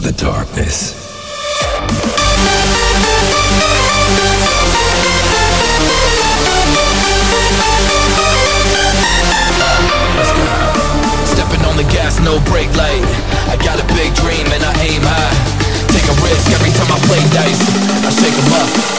the darkness. Let's go. Stepping on the gas, no brake light. I got a big dream and I aim high. Take a risk every time I play dice. I shake 'em up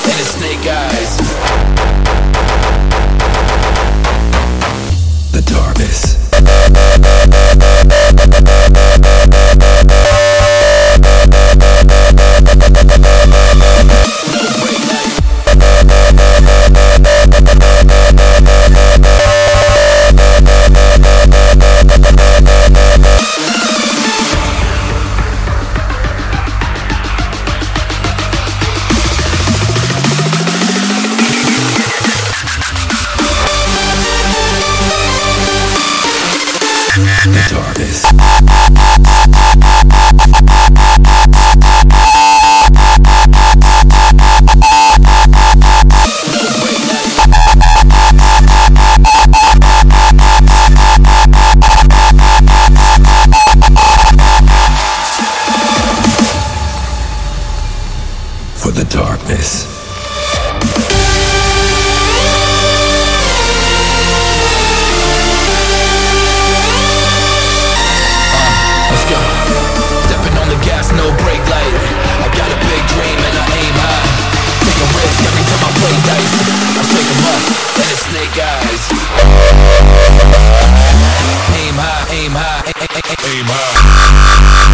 For the darkness. Amen.